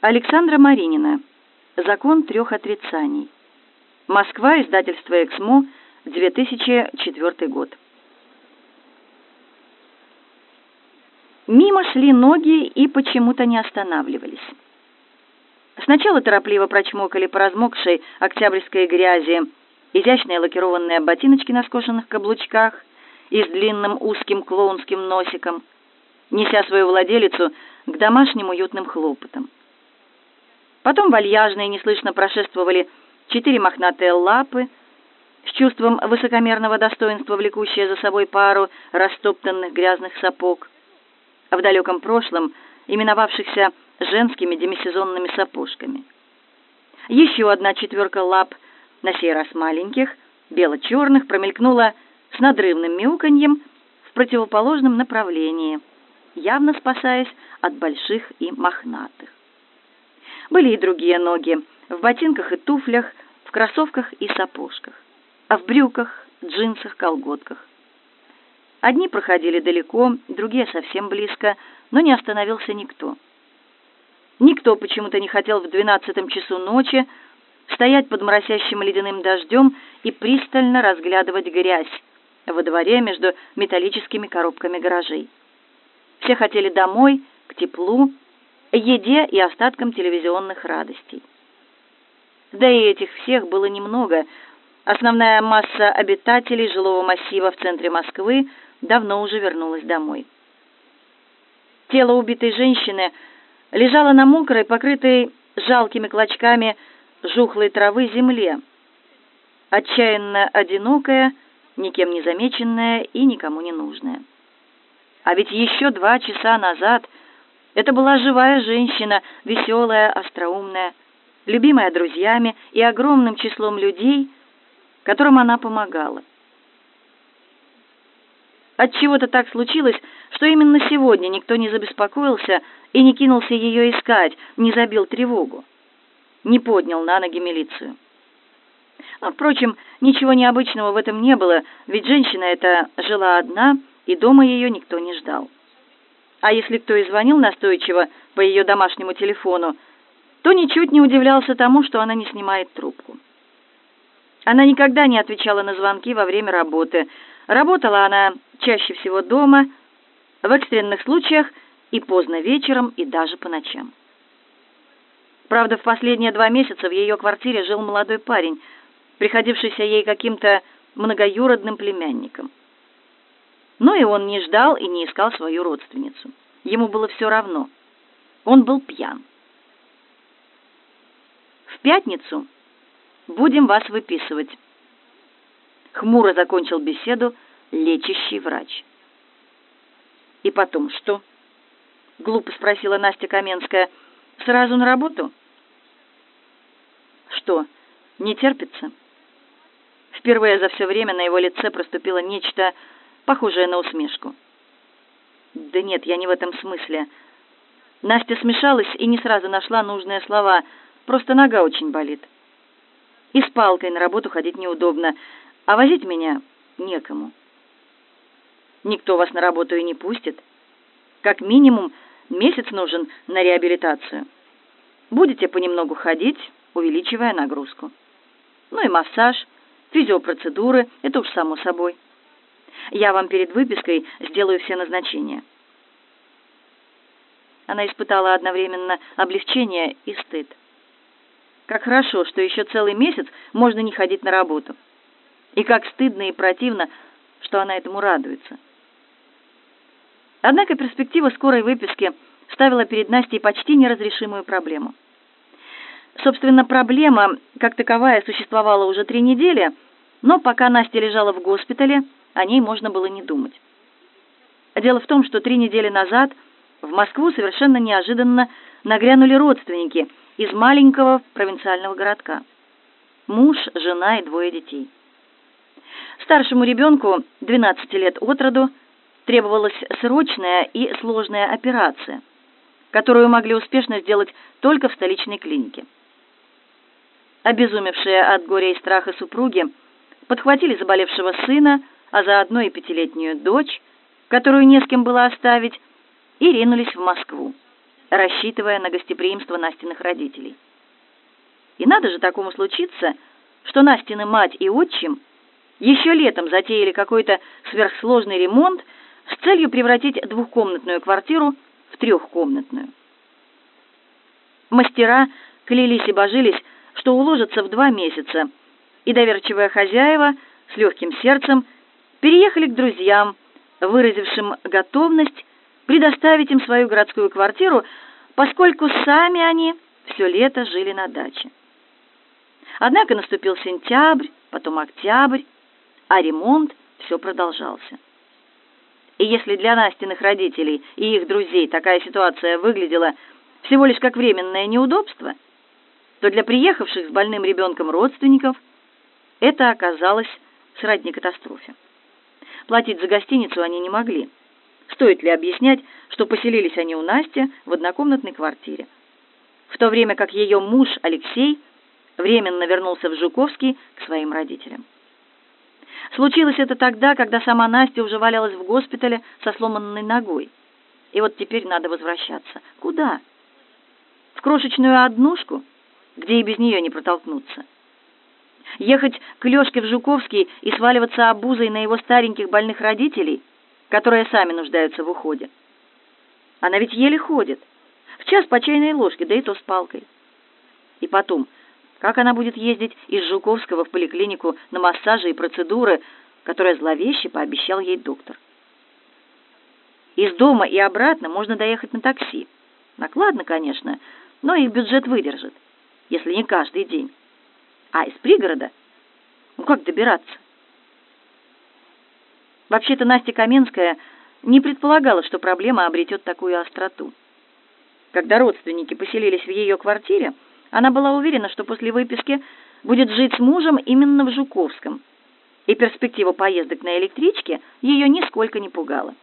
Александра Маринина. Закон трех отрицаний. Москва, издательство «Эксмо», 2004 год. Мимо шли ноги и почему-то не останавливались. Сначала торопливо прочмокали по размокшей октябрьской грязи изящные лакированные ботиночки на скошенных каблучках и с длинным узким клоунским носиком, неся свою владелицу к домашним уютным хлопотам. Потом вальяжно и неслышно прошествовали четыре мохнатые лапы, с чувством высокомерного достоинства влекущие за собой пару растоптанных грязных сапог, а в далеком прошлом именовавшихся женскими демисезонными сапожками. Еще одна четверка лап, на сей раз маленьких, бело-черных, промелькнула с надрывным мяуканьем в противоположном направлении, явно спасаясь от больших и мохнатых. Были и другие ноги, в ботинках и туфлях, в кроссовках и сапожках, а в брюках, джинсах, колготках. Одни проходили далеко, другие совсем близко, но не остановился никто. Никто почему-то не хотел в двенадцатом часу ночи стоять под моросящим ледяным дождем и пристально разглядывать грязь во дворе между металлическими коробками гаражей. Все хотели домой, к теплу, еде и остаткам телевизионных радостей. Да и этих всех было немного. Основная масса обитателей жилого массива в центре Москвы давно уже вернулась домой. Тело убитой женщины лежало на мокрой, покрытой жалкими клочками жухлой травы земле, отчаянно одинокая, никем не замеченная и никому не нужная. А ведь еще два часа назад это была живая женщина, веселая, остроумная, любимая друзьями и огромным числом людей, которым она помогала. От чего-то так случилось, что именно сегодня никто не забеспокоился и не кинулся ее искать, не забил тревогу, не поднял на ноги милицию. Но, впрочем, ничего необычного в этом не было, ведь женщина эта жила одна, и дома ее никто не ждал. А если кто и звонил настойчиво по ее домашнему телефону, то ничуть не удивлялся тому, что она не снимает трубку. Она никогда не отвечала на звонки во время работы. Работала она чаще всего дома, в экстренных случаях и поздно вечером, и даже по ночам. Правда, в последние два месяца в ее квартире жил молодой парень, приходившийся ей каким-то многоюродным племянником. Но и он не ждал и не искал свою родственницу. Ему было все равно. Он был пьян. В пятницу будем вас выписывать. Хмуро закончил беседу лечащий врач. И потом что? Глупо спросила Настя Каменская. Сразу на работу? Что, не терпится? Впервые за все время на его лице проступило нечто похожее на усмешку. Да нет, я не в этом смысле. Настя смешалась и не сразу нашла нужные слова. Просто нога очень болит. И с палкой на работу ходить неудобно, а возить меня некому. Никто вас на работу и не пустит. Как минимум месяц нужен на реабилитацию. Будете понемногу ходить, увеличивая нагрузку. Ну и массаж, физиопроцедуры это уж само собой. Я вам перед выпиской сделаю все назначения. Она испытала одновременно облегчение и стыд. Как хорошо, что еще целый месяц можно не ходить на работу. И как стыдно и противно, что она этому радуется. Однако перспектива скорой выписки ставила перед Настей почти неразрешимую проблему. Собственно, проблема, как таковая, существовала уже три недели, но пока Настя лежала в госпитале, о ней можно было не думать. Дело в том, что три недели назад в Москву совершенно неожиданно нагрянули родственники из маленького провинциального городка. Муж, жена и двое детей. Старшему ребенку, 12 лет от роду, требовалась срочная и сложная операция, которую могли успешно сделать только в столичной клинике. Обезумевшие от горя и страха супруги подхватили заболевшего сына, а заодно и пятилетнюю дочь, которую не с кем было оставить, и ринулись в Москву. рассчитывая на гостеприимство Настиных родителей. И надо же такому случиться, что Настины мать и отчим еще летом затеяли какой-то сверхсложный ремонт с целью превратить двухкомнатную квартиру в трехкомнатную. Мастера клялись и божились, что уложатся в два месяца, и доверчивые хозяева с легким сердцем переехали к друзьям, выразившим готовность предоставить им свою городскую квартиру, поскольку сами они все лето жили на даче. Однако наступил сентябрь, потом октябрь, а ремонт все продолжался. И если для Настиных родителей и их друзей такая ситуация выглядела всего лишь как временное неудобство, то для приехавших с больным ребенком родственников это оказалось сродни катастрофе. Платить за гостиницу они не могли. Стоит ли объяснять, что поселились они у Насти в однокомнатной квартире? В то время как ее муж Алексей временно вернулся в Жуковский к своим родителям. Случилось это тогда, когда сама Настя уже валялась в госпитале со сломанной ногой. И вот теперь надо возвращаться. Куда? В крошечную однушку, где и без нее не протолкнуться. Ехать к Лёшке в Жуковский и сваливаться обузой на его стареньких больных родителей, которые сами нуждаются в уходе. Она ведь еле ходит. В час по чайной ложке, да и то с палкой. И потом, как она будет ездить из Жуковского в поликлинику на массажи и процедуры, которые зловеще пообещал ей доктор? Из дома и обратно можно доехать на такси. Накладно, конечно, но их бюджет выдержит, если не каждый день. А из пригорода? Ну как добираться? Вообще-то Настя Каменская не предполагала, что проблема обретет такую остроту. Когда родственники поселились в ее квартире, она была уверена, что после выписки будет жить с мужем именно в Жуковском, и перспектива поездок на электричке ее нисколько не пугала.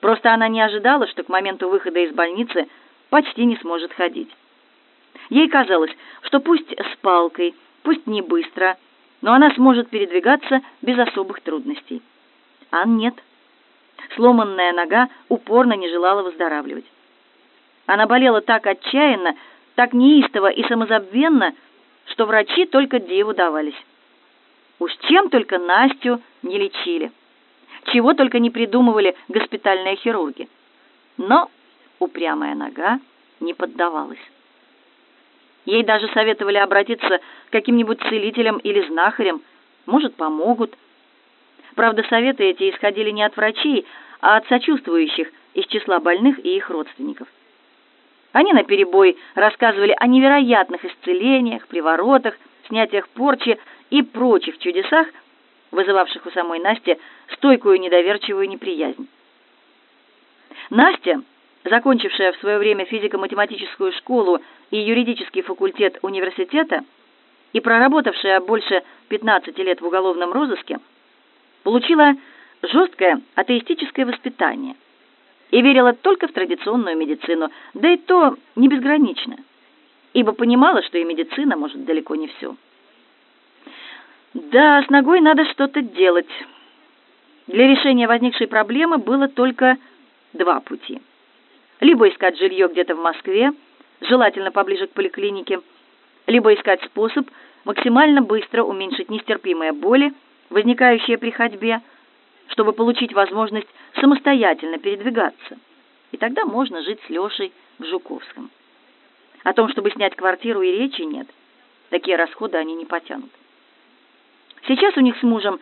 Просто она не ожидала, что к моменту выхода из больницы почти не сможет ходить. Ей казалось, что пусть с палкой, пусть не быстро, но она сможет передвигаться без особых трудностей. А нет. Сломанная нога упорно не желала выздоравливать. Она болела так отчаянно, так неистово и самозабвенно, что врачи только диву давались. Уж чем только Настю не лечили. Чего только не придумывали госпитальные хирурги. Но упрямая нога не поддавалась. Ей даже советовали обратиться к каким-нибудь целителям или знахарям, может, помогут. Правда, советы эти исходили не от врачей, а от сочувствующих из числа больных и их родственников. Они наперебой рассказывали о невероятных исцелениях, приворотах, снятиях порчи и прочих чудесах, вызывавших у самой Насти стойкую недоверчивую неприязнь. Настя закончившая в свое время физико-математическую школу и юридический факультет университета и проработавшая больше 15 лет в уголовном розыске, получила жесткое атеистическое воспитание и верила только в традиционную медицину, да и то не безгранично, ибо понимала, что и медицина может далеко не все. Да, с ногой надо что-то делать. Для решения возникшей проблемы было только два пути – либо искать жилье где-то в Москве, желательно поближе к поликлинике, либо искать способ максимально быстро уменьшить нестерпимые боли, возникающие при ходьбе, чтобы получить возможность самостоятельно передвигаться. И тогда можно жить с Лешей в Жуковском. О том, чтобы снять квартиру, и речи нет. Такие расходы они не потянут. Сейчас у них с мужем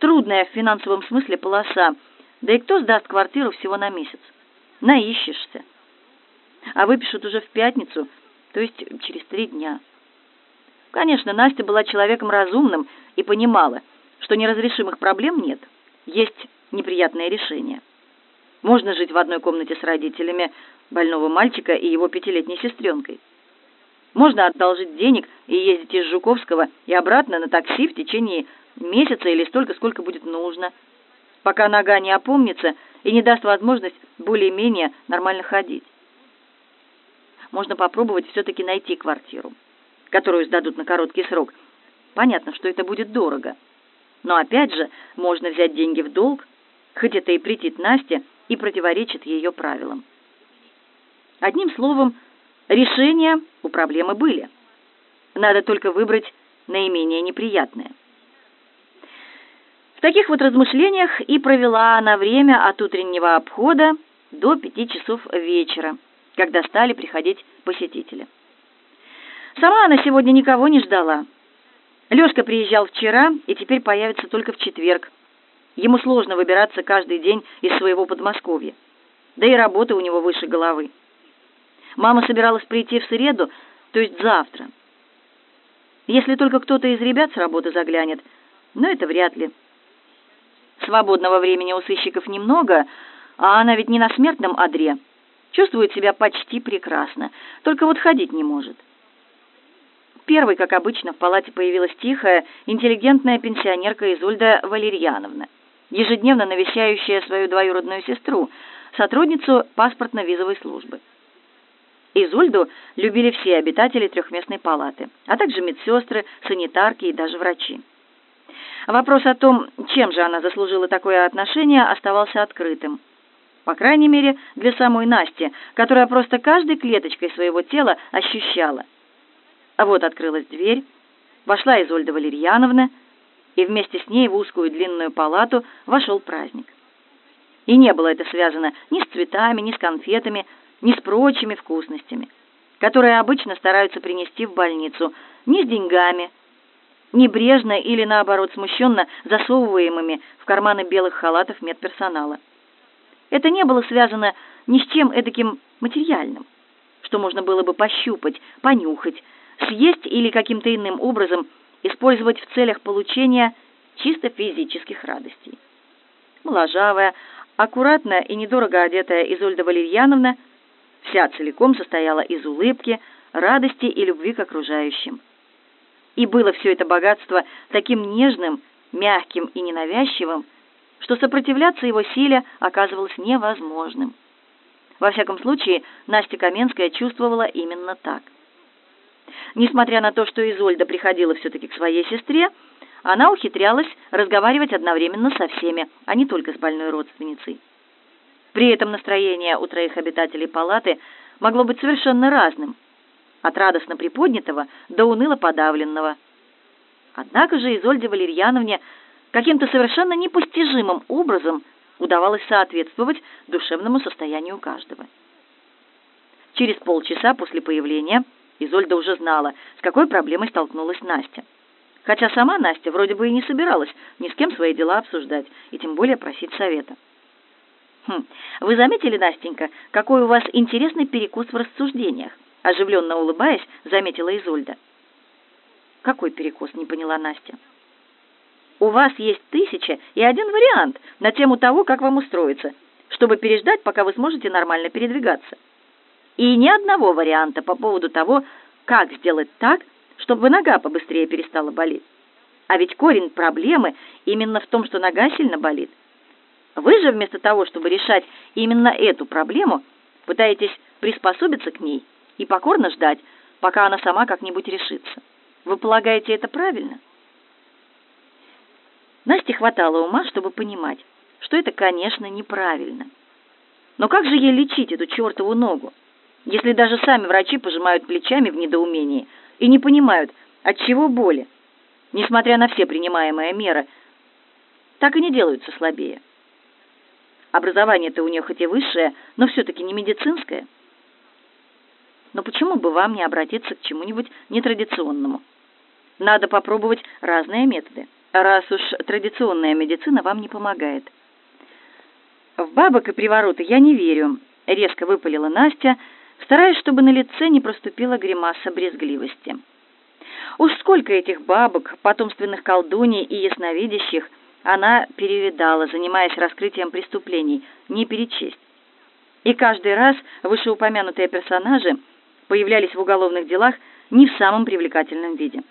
трудная в финансовом смысле полоса, да и кто сдаст квартиру всего на месяц? Наищешься. А выпишут уже в пятницу, то есть через три дня. Конечно, Настя была человеком разумным и понимала, что неразрешимых проблем нет, есть неприятное решение. Можно жить в одной комнате с родителями больного мальчика и его пятилетней сестренкой. Можно одолжить денег и ездить из Жуковского и обратно на такси в течение месяца или столько, сколько будет нужно, пока нога не опомнится и не даст возможность более-менее нормально ходить. Можно попробовать все-таки найти квартиру, которую сдадут на короткий срок. Понятно, что это будет дорого. Но опять же, можно взять деньги в долг, хоть это и претит Насте и противоречит ее правилам. Одним словом, решения у проблемы были. Надо только выбрать наименее неприятное. Таких вот размышлениях и провела она время от утреннего обхода до пяти часов вечера, когда стали приходить посетители. Сама она сегодня никого не ждала. Лёшка приезжал вчера и теперь появится только в четверг. Ему сложно выбираться каждый день из своего Подмосковья. Да и работа у него выше головы. Мама собиралась прийти в среду, то есть завтра. Если только кто-то из ребят с работы заглянет, но это вряд ли. Свободного времени у сыщиков немного, а она ведь не на смертном одре. Чувствует себя почти прекрасно, только вот ходить не может. Первой, как обычно, в палате появилась тихая, интеллигентная пенсионерка Изольда Валерьяновна, ежедневно навещающая свою двоюродную сестру, сотрудницу паспортно-визовой службы. Изольду любили все обитатели трехместной палаты, а также медсестры, санитарки и даже врачи. Вопрос о том, чем же она заслужила такое отношение, оставался открытым. По крайней мере, для самой Насти, которая просто каждой клеточкой своего тела ощущала. А вот открылась дверь, вошла Изольда Валерьяновна, и вместе с ней в узкую длинную палату вошел праздник. И не было это связано ни с цветами, ни с конфетами, ни с прочими вкусностями, которые обычно стараются принести в больницу, ни с деньгами, небрежно или, наоборот, смущенно засовываемыми в карманы белых халатов медперсонала. Это не было связано ни с чем эдаким материальным, что можно было бы пощупать, понюхать, съесть или каким-то иным образом использовать в целях получения чисто физических радостей. Моложавая, аккуратно и недорого одетая Изольда Валерьяновна вся целиком состояла из улыбки, радости и любви к окружающим. И было все это богатство таким нежным, мягким и ненавязчивым, что сопротивляться его силе оказывалось невозможным. Во всяком случае, Настя Каменская чувствовала именно так. Несмотря на то, что Изольда приходила все-таки к своей сестре, она ухитрялась разговаривать одновременно со всеми, а не только с больной родственницей. При этом настроение у троих обитателей палаты могло быть совершенно разным, от радостно приподнятого до уныло подавленного. Однако же Изольде Валерьяновне каким-то совершенно непостижимым образом удавалось соответствовать душевному состоянию каждого. Через полчаса после появления Изольда уже знала, с какой проблемой столкнулась Настя. Хотя сама Настя вроде бы и не собиралась ни с кем свои дела обсуждать, и тем более просить совета. «Хм, вы заметили, Настенька, какой у вас интересный перекус в рассуждениях?» Оживленно улыбаясь, заметила Изольда. «Какой перекус?» — не поняла Настя. «У вас есть тысяча и один вариант на тему того, как вам устроиться, чтобы переждать, пока вы сможете нормально передвигаться. И ни одного варианта по поводу того, как сделать так, чтобы нога побыстрее перестала болеть. А ведь корень проблемы именно в том, что нога сильно болит. Вы же вместо того, чтобы решать именно эту проблему, пытаетесь приспособиться к ней и покорно ждать, пока она сама как-нибудь решится. Вы полагаете это правильно? Насте хватало ума, чтобы понимать, что это, конечно, неправильно. Но как же ей лечить эту чертову ногу, если даже сами врачи пожимают плечами в недоумении и не понимают, от чего боли, несмотря на все принимаемые меры, так и не делаются слабее? Образование-то у нее хоть и высшее, но все-таки не медицинское. Но почему бы вам не обратиться к чему-нибудь нетрадиционному? Надо попробовать разные методы, раз уж традиционная медицина вам не помогает. В бабок и привороты я не верю, резко выпалила Настя, стараясь, чтобы на лице не проступила гримаса брезгливости. Уж сколько этих бабок, потомственных колдуней и ясновидящих – она перевидала, занимаясь раскрытием преступлений, не перечесть. И каждый раз вышеупомянутые персонажи появлялись в уголовных делах не в самом привлекательном виде.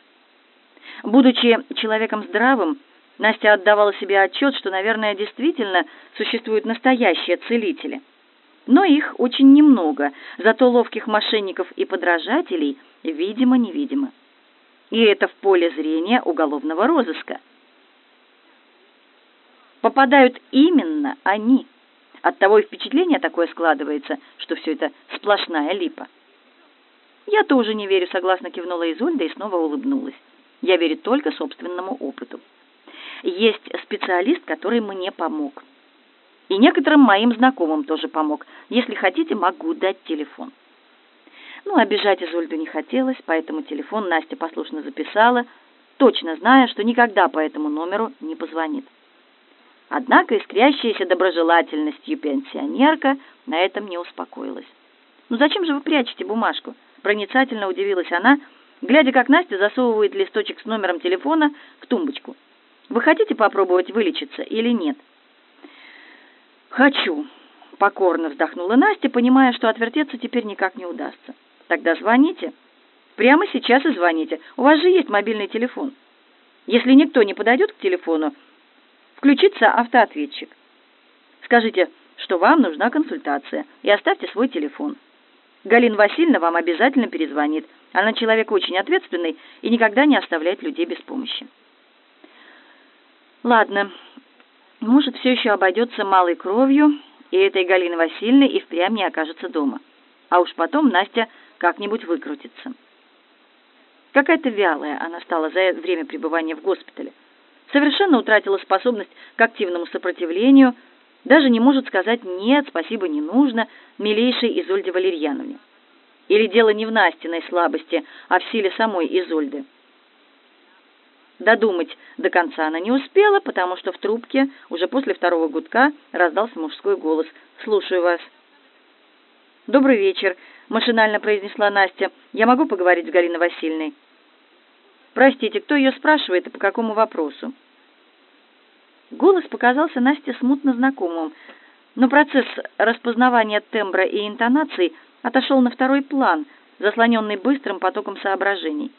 Будучи человеком здравым, Настя отдавала себе отчет, что, наверное, действительно существуют настоящие целители. Но их очень немного, зато ловких мошенников и подражателей видимо-невидимо. И это в поле зрения уголовного розыска – попадают именно они, Оттого и впечатление такое складывается, что все это сплошная липа. «Я тоже не верю», — согласно кивнула Изольда и снова улыбнулась. «Я верю только собственному опыту. Есть специалист, который мне помог. И некоторым моим знакомым тоже помог. Если хотите, могу дать телефон». Ну, обижать Изольду не хотелось, поэтому телефон Настя послушно записала, точно зная, что никогда по этому номеру не позвонит. Однако искрящаяся доброжелательностью пенсионерка на этом не успокоилась. «Ну зачем же вы прячете бумажку?» Проницательно удивилась она, глядя, как Настя засовывает листочек с номером телефона в тумбочку. «Вы хотите попробовать вылечиться или нет?» «Хочу», — покорно вздохнула Настя, понимая, что отвертеться теперь никак не удастся. «Тогда звоните. Прямо сейчас и звоните. У вас же есть мобильный телефон. Если никто не подойдет к телефону, включится автоответчик. Скажите, что вам нужна консультация, и оставьте свой телефон». Галина Васильевна вам обязательно перезвонит. Она человек очень ответственный и никогда не оставляет людей без помощи. Ладно, может, все еще обойдется малой кровью, и этой Галины Васильевны и впрямь не окажется дома. А уж потом Настя как-нибудь выкрутится. Какая-то вялая она стала за время пребывания в госпитале. Совершенно утратила способность к активному сопротивлению – даже не может сказать «нет, спасибо, не нужно» милейшей Изольде Валерьяновне. Или дело не в Настиной слабости, а в силе самой Изольды. Додумать до конца она не успела, потому что в трубке уже после второго гудка раздался мужской голос. «Слушаю вас». «Добрый вечер», — машинально произнесла Настя. «Я могу поговорить с Галиной Васильевной?» «Простите, кто ее спрашивает и по какому вопросу?» Голос показался Насте смутно знакомым, но процесс распознавания тембра и интонаций отошел на второй план, заслоненный быстрым потоком соображений.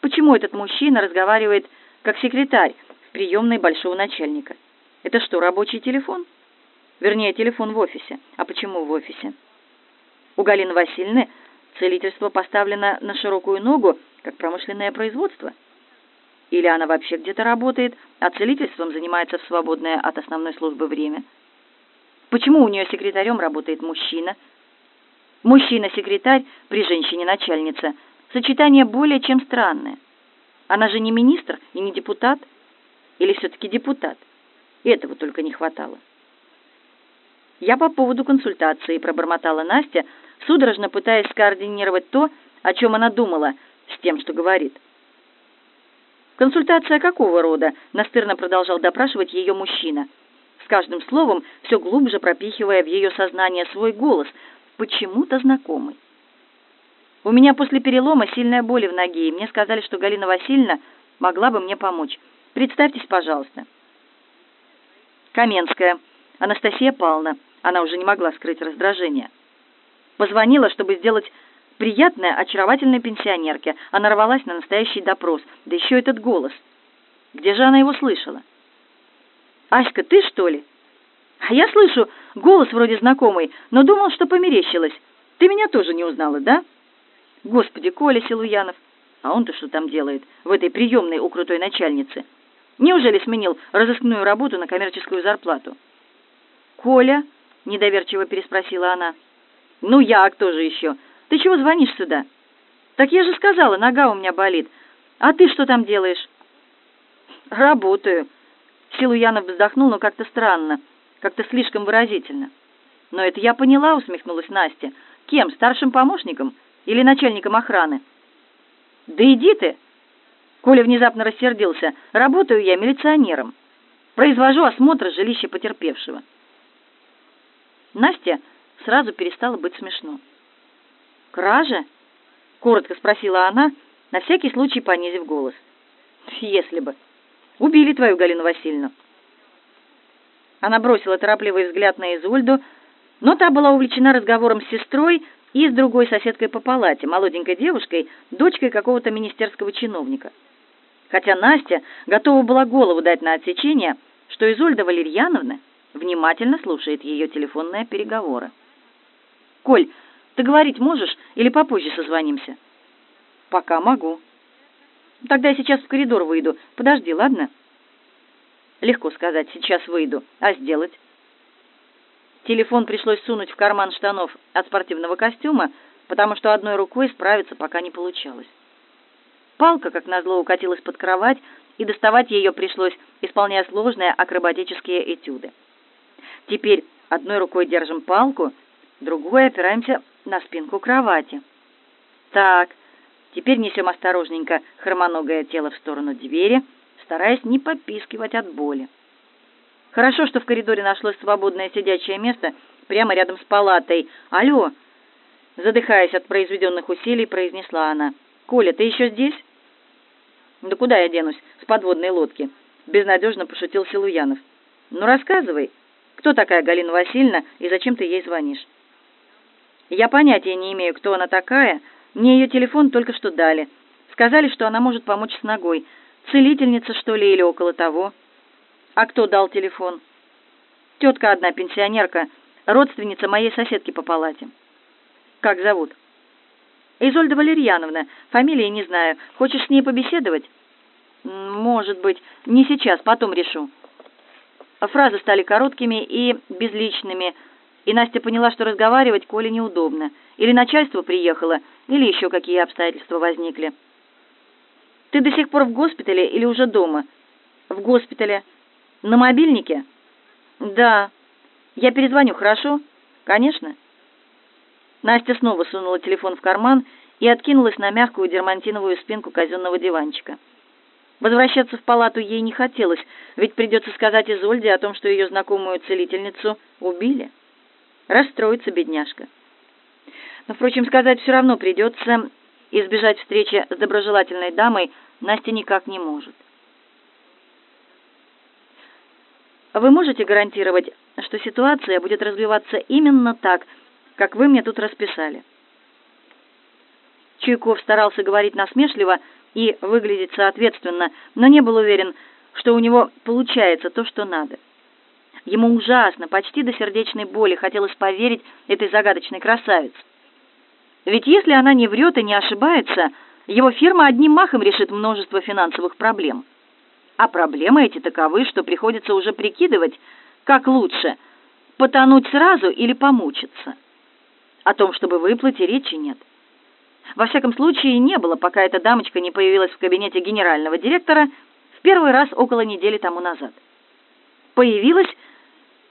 Почему этот мужчина разговаривает как секретарь в приемной большого начальника? Это что, рабочий телефон? Вернее, телефон в офисе. А почему в офисе? У Галины Васильевны целительство поставлено на широкую ногу, как промышленное производство – или она вообще где-то работает, а целительством занимается в свободное от основной службы время? Почему у нее секретарем работает мужчина? Мужчина-секретарь при женщине-начальница. Сочетание более чем странное. Она же не министр и не депутат. Или все-таки депутат? Этого только не хватало. «Я по поводу консультации», — пробормотала Настя, судорожно пытаясь скоординировать то, о чем она думала, с тем, что говорит. «Консультация какого рода?» — настырно продолжал допрашивать ее мужчина. С каждым словом все глубже пропихивая в ее сознание свой голос, почему-то знакомый. «У меня после перелома сильная боль в ноге, и мне сказали, что Галина Васильевна могла бы мне помочь. Представьтесь, пожалуйста». Каменская. Анастасия Павловна. Она уже не могла скрыть раздражение. Позвонила, чтобы сделать приятная, очаровательная пенсионерке. Она рвалась на настоящий допрос. Да еще этот голос. Где же она его слышала? «Аська, ты что ли?» «А я слышу, голос вроде знакомый, но думал, что померещилась. Ты меня тоже не узнала, да?» «Господи, Коля Силуянов! А он-то что там делает в этой приемной у крутой начальницы? Неужели сменил разыскную работу на коммерческую зарплату?» «Коля?» — недоверчиво переспросила она. «Ну я, а кто же еще? Ты чего звонишь сюда? Так я же сказала, нога у меня болит. А ты что там делаешь? Работаю. Силуянов вздохнул, но как-то странно, как-то слишком выразительно. Но это я поняла, усмехнулась Настя. Кем, старшим помощником или начальником охраны? Да иди ты. Коля внезапно рассердился. Работаю я милиционером. Произвожу осмотр жилища потерпевшего. Настя сразу перестала быть смешно. «Кража?» — коротко спросила она, на всякий случай понизив голос. «Если бы. Убили твою Галину Васильевну». Она бросила торопливый взгляд на Изольду, но та была увлечена разговором с сестрой и с другой соседкой по палате, молоденькой девушкой, дочкой какого-то министерского чиновника. Хотя Настя готова была голову дать на отсечение, что Изольда Валерьяновна внимательно слушает ее телефонные переговоры. «Коль, ты говорить можешь или попозже созвонимся? Пока могу. Тогда я сейчас в коридор выйду. Подожди, ладно? Легко сказать, сейчас выйду. А сделать? Телефон пришлось сунуть в карман штанов от спортивного костюма, потому что одной рукой справиться пока не получалось. Палка, как назло, укатилась под кровать, и доставать ее пришлось, исполняя сложные акробатические этюды. Теперь одной рукой держим палку, другой опираемся на спинку кровати. Так, теперь несем осторожненько хромоногое тело в сторону двери, стараясь не попискивать от боли. Хорошо, что в коридоре нашлось свободное сидячее место прямо рядом с палатой. «Алло!» Задыхаясь от произведенных усилий, произнесла она. «Коля, ты еще здесь?» «Да куда я денусь с подводной лодки?» Безнадежно пошутил Силуянов. «Ну, рассказывай, кто такая Галина Васильевна и зачем ты ей звонишь?» «Я понятия не имею, кто она такая. Мне ее телефон только что дали. Сказали, что она может помочь с ногой. Целительница, что ли, или около того». А кто дал телефон? Тетка одна, пенсионерка, родственница моей соседки по палате. Как зовут? Изольда Валерьяновна. Фамилии не знаю. Хочешь с ней побеседовать? Может быть. Не сейчас, потом решу. Фразы стали короткими и безличными, и Настя поняла, что разговаривать Коле неудобно. Или начальство приехало, или еще какие обстоятельства возникли. «Ты до сих пор в госпитале или уже дома?» «В госпитале. На мобильнике? Да. Я перезвоню, хорошо? Конечно. Настя снова сунула телефон в карман и откинулась на мягкую дермантиновую спинку казенного диванчика. Возвращаться в палату ей не хотелось, ведь придется сказать Изольде о том, что ее знакомую целительницу убили. Расстроится бедняжка. Но, впрочем, сказать все равно придется, избежать встречи с доброжелательной дамой Настя никак не может. Вы можете гарантировать, что ситуация будет развиваться именно так, как вы мне тут расписали?» Чуйков старался говорить насмешливо и выглядеть соответственно, но не был уверен, что у него получается то, что надо. Ему ужасно, почти до сердечной боли хотелось поверить этой загадочной красавице. Ведь если она не врет и не ошибается, его фирма одним махом решит множество финансовых проблем. А проблемы эти таковы, что приходится уже прикидывать, как лучше – потонуть сразу или помучиться. О том, чтобы выплыть, и речи нет. Во всяком случае, не было, пока эта дамочка не появилась в кабинете генерального директора в первый раз около недели тому назад. Появилась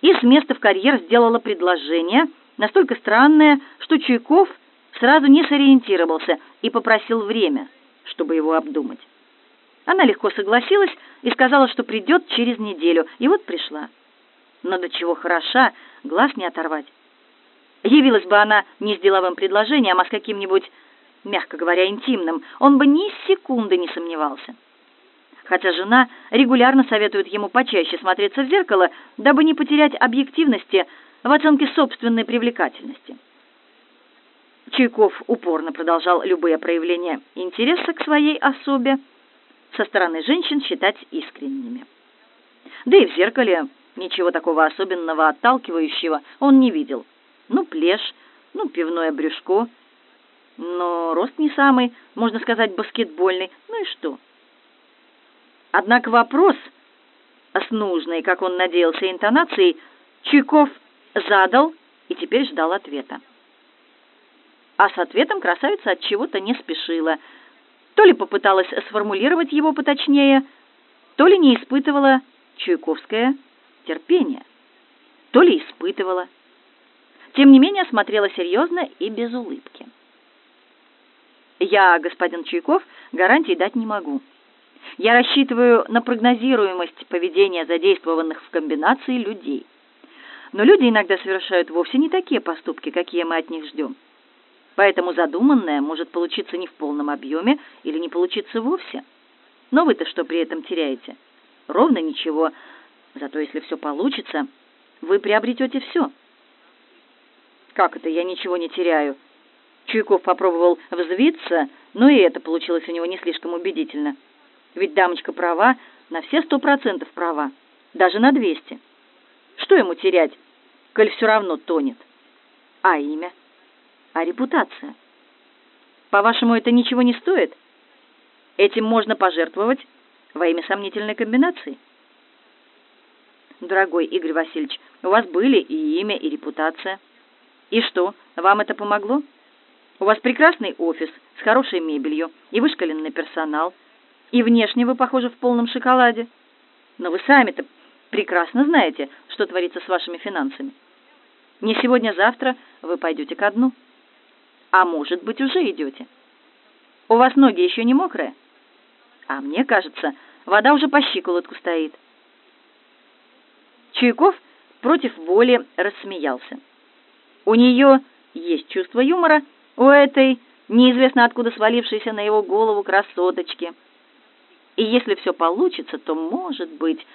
и с места в карьер сделала предложение, настолько странное, что Чуйков сразу не сориентировался и попросил время, чтобы его обдумать. Она легко согласилась и сказала, что придет через неделю, и вот пришла. Но до чего хороша, глаз не оторвать. Явилась бы она не с деловым предложением, а с каким-нибудь, мягко говоря, интимным, он бы ни секунды не сомневался. Хотя жена регулярно советует ему почаще смотреться в зеркало, дабы не потерять объективности в оценке собственной привлекательности. Чайков упорно продолжал любые проявления интереса к своей особе, со стороны женщин считать искренними. Да и в зеркале ничего такого особенного отталкивающего он не видел. Ну, плешь, ну, пивное брюшко, но рост не самый, можно сказать, баскетбольный. Ну и что? Однако вопрос с нужной, как он надеялся, интонацией Чуйков задал и теперь ждал ответа. А с ответом красавица от чего-то не спешила – то ли попыталась сформулировать его поточнее, то ли не испытывала Чуйковское терпение, то ли испытывала. Тем не менее, смотрела серьезно и без улыбки. «Я, господин Чуйков, гарантий дать не могу. Я рассчитываю на прогнозируемость поведения задействованных в комбинации людей. Но люди иногда совершают вовсе не такие поступки, какие мы от них ждем. Поэтому задуманное может получиться не в полном объеме или не получиться вовсе. Но вы-то что при этом теряете? Ровно ничего. Зато если все получится, вы приобретете все. Как это я ничего не теряю? Чуйков попробовал взвиться, но и это получилось у него не слишком убедительно. Ведь дамочка права, на все сто процентов права, даже на двести. Что ему терять, коль все равно тонет? А имя? а репутация. По-вашему, это ничего не стоит? Этим можно пожертвовать во имя сомнительной комбинации. дорогой Игорь Васильевич, у вас были и имя, и репутация. И что, вам это помогло? У вас прекрасный офис с хорошей мебелью и вышкаленный персонал. И внешне вы похожи в полном шоколаде. Но вы сами-то прекрасно знаете, что творится с вашими финансами. Не сегодня-завтра вы пойдете ко дну. А может быть, уже идете. У вас ноги еще не мокрые? А мне кажется, вода уже по щиколотку стоит. Чуйков против воли рассмеялся. У нее есть чувство юмора, у этой неизвестно откуда свалившейся на его голову красоточки. И если все получится, то, может быть...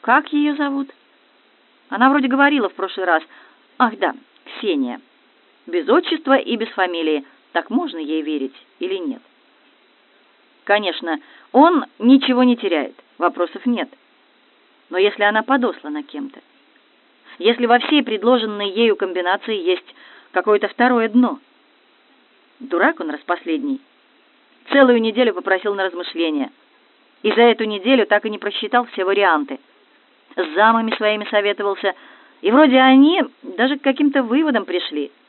Как ее зовут? Она вроде говорила в прошлый раз. Ах да, Ксения. Без отчества и без фамилии. Так можно ей верить или нет? Конечно, он ничего не теряет, вопросов нет. Но если она подослана кем-то, если во всей предложенной ею комбинации есть какое-то второе дно, дурак он распоследний. Целую неделю попросил на размышления, и за эту неделю так и не просчитал все варианты. С замами своими советовался, и вроде они даже к каким-то выводам пришли –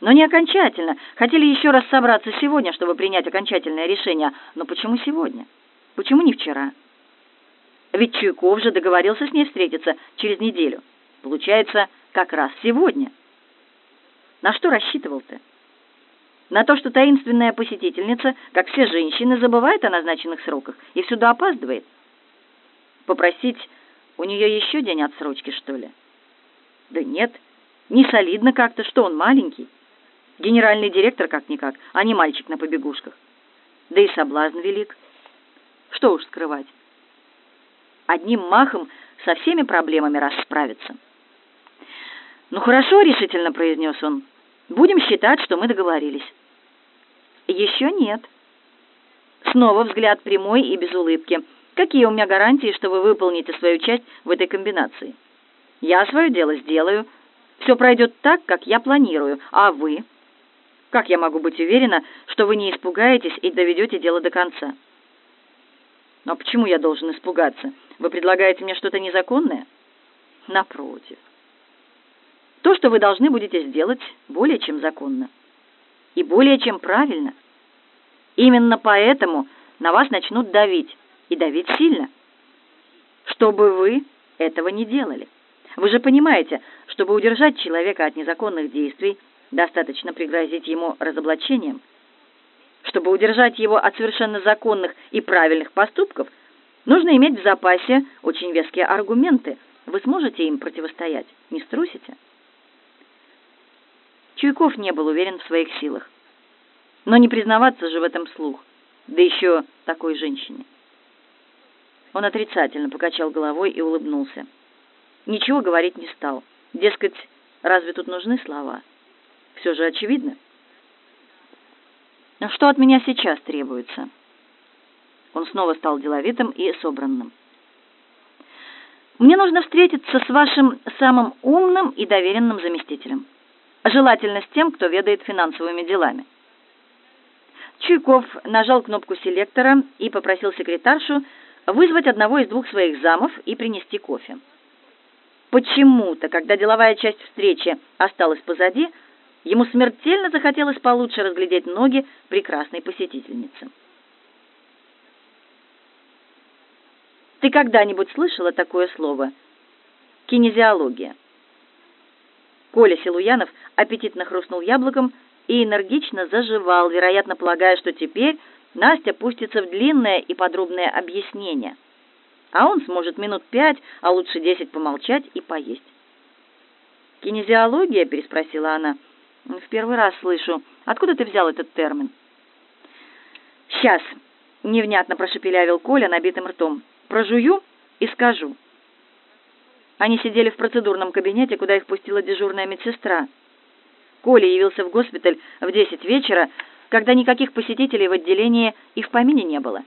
но не окончательно. Хотели еще раз собраться сегодня, чтобы принять окончательное решение. Но почему сегодня? Почему не вчера? Ведь Чуйков же договорился с ней встретиться через неделю. Получается, как раз сегодня. На что рассчитывал-то? На то, что таинственная посетительница, как все женщины, забывает о назначенных сроках и всюду опаздывает. Попросить у нее еще день отсрочки, что ли? Да нет, не солидно как-то, что он маленький. Генеральный директор как-никак, а не мальчик на побегушках. Да и соблазн велик. Что уж скрывать. Одним махом со всеми проблемами расправиться. «Ну хорошо», — решительно произнес он. «Будем считать, что мы договорились». «Еще нет». Снова взгляд прямой и без улыбки. «Какие у меня гарантии, что вы выполните свою часть в этой комбинации?» «Я свое дело сделаю. Все пройдет так, как я планирую. А вы?» Как я могу быть уверена, что вы не испугаетесь и доведете дело до конца? Но почему я должен испугаться? Вы предлагаете мне что-то незаконное? Напротив. То, что вы должны будете сделать, более чем законно. И более чем правильно. Именно поэтому на вас начнут давить. И давить сильно. Чтобы вы этого не делали. Вы же понимаете, чтобы удержать человека от незаконных действий, Достаточно пригрозить ему разоблачением. Чтобы удержать его от совершенно законных и правильных поступков, нужно иметь в запасе очень веские аргументы. Вы сможете им противостоять, не струсите? Чуйков не был уверен в своих силах. Но не признаваться же в этом слух, да еще такой женщине. Он отрицательно покачал головой и улыбнулся. Ничего говорить не стал. Дескать, разве тут нужны слова? Все же очевидно. Но что от меня сейчас требуется? Он снова стал деловитым и собранным. Мне нужно встретиться с вашим самым умным и доверенным заместителем. Желательно с тем, кто ведает финансовыми делами. Чуйков нажал кнопку селектора и попросил секретаршу вызвать одного из двух своих замов и принести кофе. Почему-то, когда деловая часть встречи осталась позади, Ему смертельно захотелось получше разглядеть ноги прекрасной посетительницы. Ты когда-нибудь слышала такое слово? Кинезиология. Коля Силуянов аппетитно хрустнул яблоком и энергично заживал, вероятно, полагая, что теперь Настя пустится в длинное и подробное объяснение, а он сможет минут пять, а лучше десять помолчать и поесть. «Кинезиология?» — переспросила она. В первый раз слышу. Откуда ты взял этот термин? Сейчас, невнятно прошепелявил Коля набитым ртом. Прожую и скажу. Они сидели в процедурном кабинете, куда их пустила дежурная медсестра. Коля явился в госпиталь в десять вечера, когда никаких посетителей в отделении и в помине не было.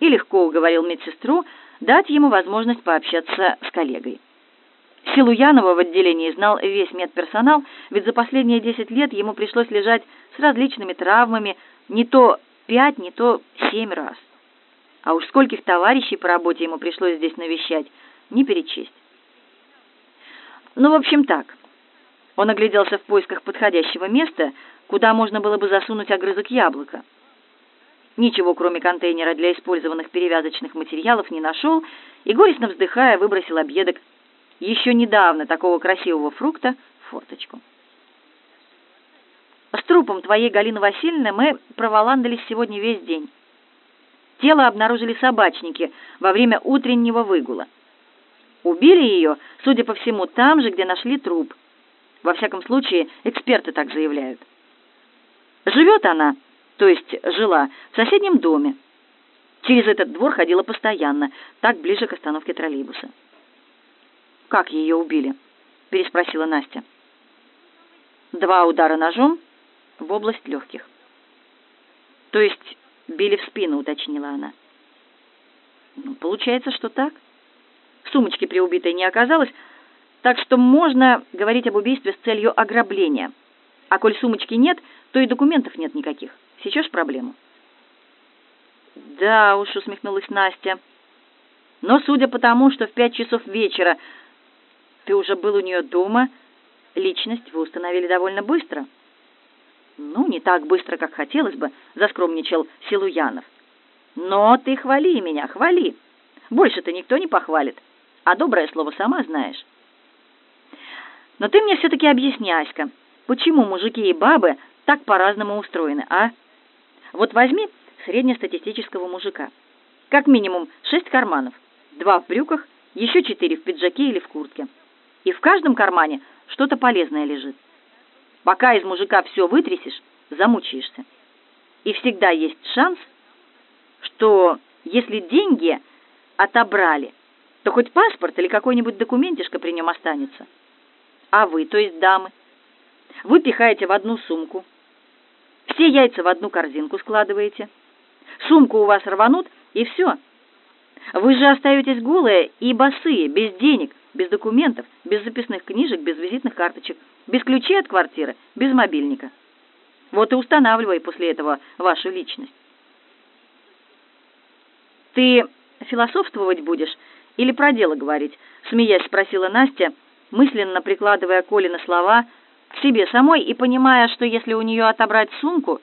И легко уговорил медсестру дать ему возможность пообщаться с коллегой. Силуянова в отделении знал весь медперсонал, ведь за последние 10 лет ему пришлось лежать с различными травмами не то пять, не то семь раз. А уж скольких товарищей по работе ему пришлось здесь навещать, не перечесть. Ну, в общем, так. Он огляделся в поисках подходящего места, куда можно было бы засунуть огрызок яблока. Ничего, кроме контейнера для использованных перевязочных материалов, не нашел и, горестно вздыхая, выбросил объедок еще недавно такого красивого фрукта в форточку. С трупом твоей Галины Васильевны мы проволандались сегодня весь день. Тело обнаружили собачники во время утреннего выгула. Убили ее, судя по всему, там же, где нашли труп. Во всяком случае, эксперты так заявляют. Живет она, то есть жила, в соседнем доме. Через этот двор ходила постоянно, так ближе к остановке троллейбуса. «Как ее убили?» — переспросила Настя. «Два удара ножом в область легких». «То есть били в спину», — уточнила она. «Ну, получается, что так. Сумочки при убитой не оказалось, так что можно говорить об убийстве с целью ограбления. А коль сумочки нет, то и документов нет никаких. Сечешь проблему?» «Да уж», — усмехнулась Настя. «Но судя по тому, что в пять часов вечера ты уже был у нее дома, личность вы установили довольно быстро». «Ну, не так быстро, как хотелось бы», — заскромничал Силуянов. «Но ты хвали меня, хвали. Больше-то никто не похвалит, а доброе слово сама знаешь». «Но ты мне все-таки объясняйся, почему мужики и бабы так по-разному устроены, а? Вот возьми среднестатистического мужика. Как минимум шесть карманов, два в брюках, еще четыре в пиджаке или в куртке. И в каждом кармане что-то полезное лежит. Пока из мужика все вытрясешь, замучаешься. И всегда есть шанс, что если деньги отобрали, то хоть паспорт или какой-нибудь документишко при нем останется. А вы, то есть дамы, вы пихаете в одну сумку, все яйца в одну корзинку складываете, сумку у вас рванут, и все. Вы же остаетесь голые и босые, без денег, без документов, без записных книжек, без визитных карточек, без ключей от квартиры, без мобильника. Вот и устанавливай после этого вашу личность. Ты философствовать будешь или про дело говорить? Смеясь спросила Настя, мысленно прикладывая Коле слова к себе самой и понимая, что если у нее отобрать сумку,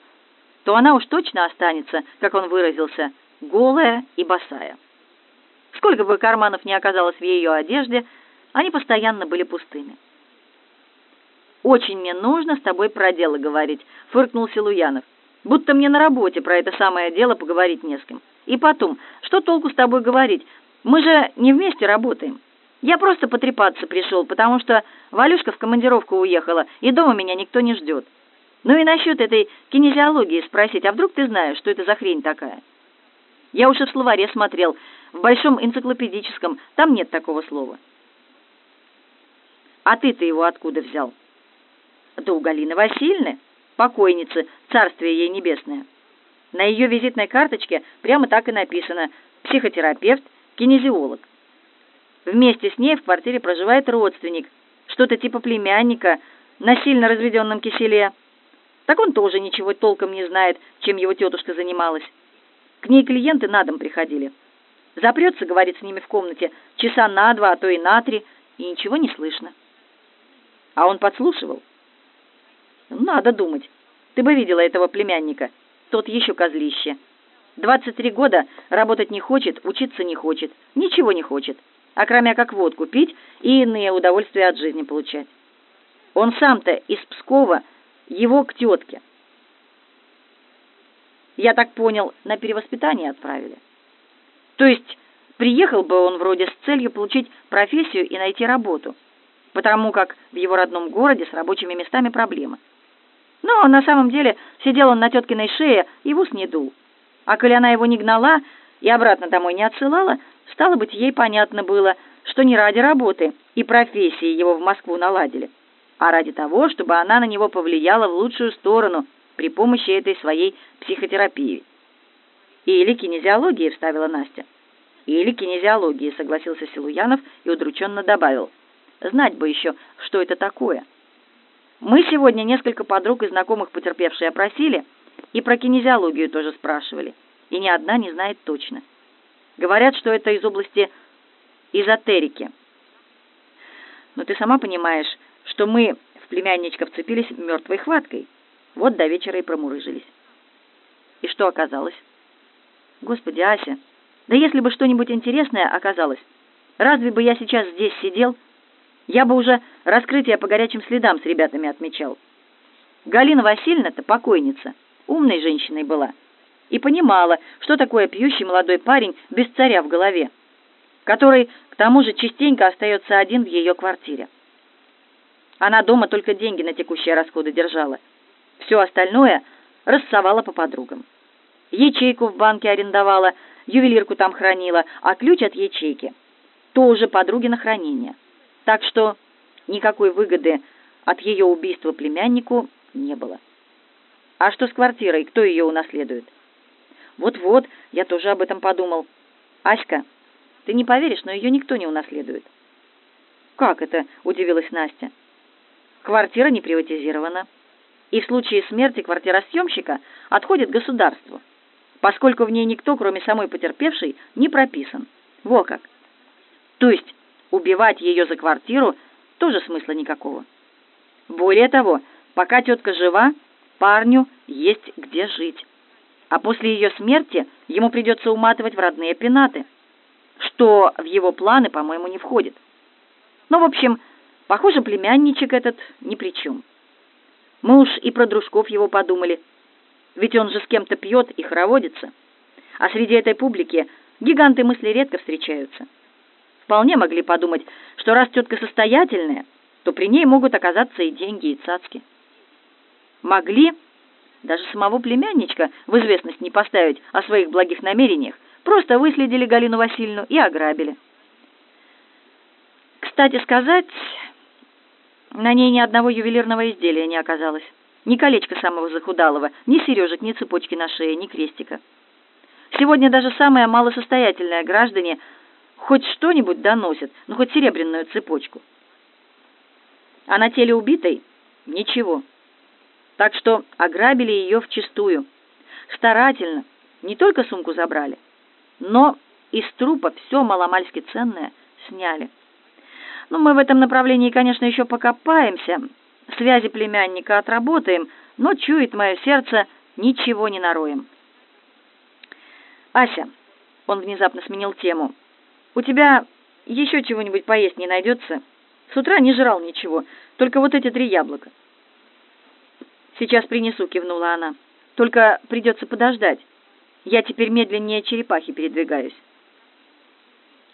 то она уж точно останется, как он выразился, голая и босая. Сколько бы карманов ни оказалось в ее одежде, они постоянно были пустыми. «Очень мне нужно с тобой про дело говорить», — фыркнул Силуянов. «Будто мне на работе про это самое дело поговорить не с кем. И потом, что толку с тобой говорить? Мы же не вместе работаем. Я просто потрепаться пришел, потому что Валюшка в командировку уехала, и дома меня никто не ждет. Ну и насчет этой кинезиологии спросить, а вдруг ты знаешь, что это за хрень такая?» Я уже в словаре смотрел, в большом энциклопедическом, там нет такого слова. А ты-то его откуда взял? Да у Галины Васильевны, покойницы, царствие ей небесное. На ее визитной карточке прямо так и написано «психотерапевт, кинезиолог». Вместе с ней в квартире проживает родственник, что-то типа племянника на сильно разведенном киселе. Так он тоже ничего толком не знает, чем его тетушка занималась. К ней клиенты на дом приходили. Запрется, говорит, с ними в комнате часа на два, а то и на три, и ничего не слышно. А он подслушивал. Надо думать. Ты бы видела этого племянника. Тот еще козлище. Двадцать три года работать не хочет, учиться не хочет, ничего не хочет, а кроме как водку пить и иные удовольствия от жизни получать. Он сам-то из Пскова, его к тетке. Я так понял, на перевоспитание отправили. То есть приехал бы он вроде с целью получить профессию и найти работу потому как в его родном городе с рабочими местами проблемы. Но на самом деле сидел он на теткиной шее и в ус не дул. А коли она его не гнала и обратно домой не отсылала, стало быть, ей понятно было, что не ради работы и профессии его в Москву наладили, а ради того, чтобы она на него повлияла в лучшую сторону при помощи этой своей психотерапии. «Или кинезиологии», — вставила Настя. «Или кинезиологии», — согласился Силуянов и удрученно добавил — Знать бы еще, что это такое. Мы сегодня несколько подруг и знакомых потерпевшие опросили, и про кинезиологию тоже спрашивали, и ни одна не знает точно. Говорят, что это из области эзотерики. Но ты сама понимаешь, что мы в племянничка вцепились мертвой хваткой. Вот до вечера и промурыжились. И что оказалось? Господи, Ася, да если бы что-нибудь интересное оказалось, разве бы я сейчас здесь сидел? Я бы уже раскрытие по горячим следам с ребятами отмечал. Галина Васильевна-то покойница, умной женщиной была и понимала, что такое пьющий молодой парень без царя в голове, который, к тому же, частенько остается один в ее квартире. Она дома только деньги на текущие расходы держала. Все остальное рассовала по подругам. Ячейку в банке арендовала, ювелирку там хранила, а ключ от ячейки тоже подруги на хранение. Так что никакой выгоды от ее убийства племяннику не было. А что с квартирой? Кто ее унаследует? Вот-вот, я тоже об этом подумал. Аська, ты не поверишь, но ее никто не унаследует. Как это? Удивилась Настя. Квартира не приватизирована. И в случае смерти квартиросъемщика отходит государству, поскольку в ней никто, кроме самой потерпевшей, не прописан. Во как. То есть убивать ее за квартиру тоже смысла никакого. Более того, пока тетка жива, парню есть где жить а после ее смерти ему придется уматывать в родные пенаты, что в его планы, по-моему, не входит. Ну, в общем, похоже, племянничек этот ни при чем. Мы уж и про дружков его подумали, ведь он же с кем-то пьет и хороводится, а среди этой публики гиганты мысли редко встречаются. Вполне могли подумать, что раз тетка состоятельная, то при ней могут оказаться и деньги, и цацки. Могли даже самого племянничка в известность не поставить о своих благих намерениях, просто выследили Галину Васильевну и ограбили. Кстати сказать, на ней ни одного ювелирного изделия не оказалось. Ни колечка самого захудалого, ни сережек, ни цепочки на шее, ни крестика. Сегодня даже самые малосостоятельные граждане хоть что-нибудь доносят, ну хоть серебряную цепочку. А на теле убитой ничего. Так что ограбили ее вчистую. Старательно. Не только сумку забрали, но из трупа все маломальски ценное сняли. Ну, мы в этом направлении, конечно, еще покопаемся. Связи племянника отработаем, но чует мое сердце, ничего не нароем. Ася, он внезапно сменил тему. У тебя еще чего-нибудь поесть не найдется? С утра не жрал ничего, только вот эти три яблока. «Сейчас принесу», — кивнула она. «Только придется подождать. Я теперь медленнее черепахи передвигаюсь».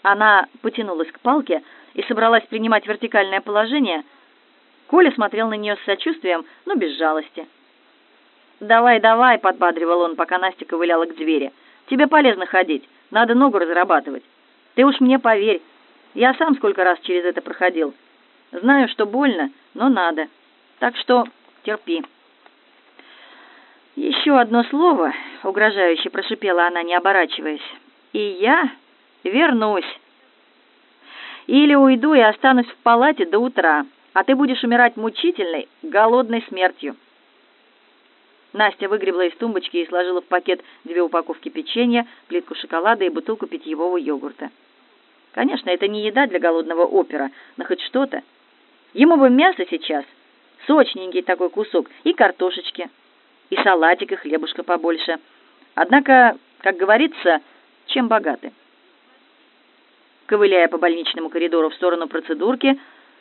Она потянулась к палке и собралась принимать вертикальное положение. Коля смотрел на нее с сочувствием, но без жалости. «Давай, давай», — подбадривал он, пока Настя ковыляла к двери. «Тебе полезно ходить, надо ногу разрабатывать. Ты уж мне поверь, я сам сколько раз через это проходил. Знаю, что больно, но надо. Так что терпи». «Еще одно слово», — угрожающе прошипела она, не оборачиваясь, — «и я вернусь. Или уйду и останусь в палате до утра, а ты будешь умирать мучительной, голодной смертью». Настя выгребла из тумбочки и сложила в пакет две упаковки печенья, плитку шоколада и бутылку питьевого йогурта. Конечно, это не еда для голодного опера, но хоть что-то. Ему бы мясо сейчас, сочненький такой кусок, и картошечки и салатик, и хлебушка побольше. Однако, как говорится, чем богаты. Ковыляя по больничному коридору в сторону процедурки,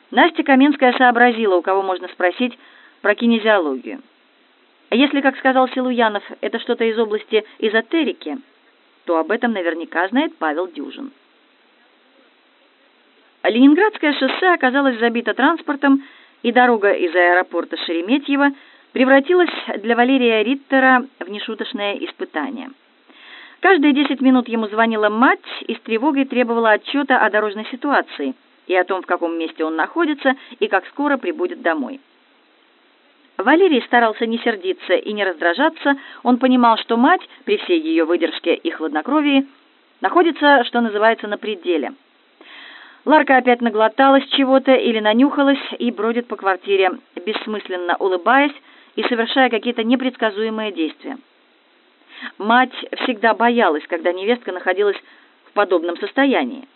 Настя Каменская сообразила, у кого можно спросить про кинезиологию. Если, как сказал Силуянов, это что-то из области эзотерики, то об этом наверняка знает Павел Дюжин. Ленинградское шоссе оказалось забито транспортом, и дорога из аэропорта Шереметьево – превратилась для Валерия Риттера в нешуточное испытание. Каждые десять минут ему звонила мать и с тревогой требовала отчета о дорожной ситуации и о том, в каком месте он находится и как скоро прибудет домой. Валерий старался не сердиться и не раздражаться, он понимал, что мать, при всей ее выдержке и хладнокровии, находится, что называется, на пределе. Ларка опять наглоталась чего-то или нанюхалась и бродит по квартире, бессмысленно улыбаясь, и совершая какие-то непредсказуемые действия. Мать всегда боялась, когда невестка находилась в подобном состоянии.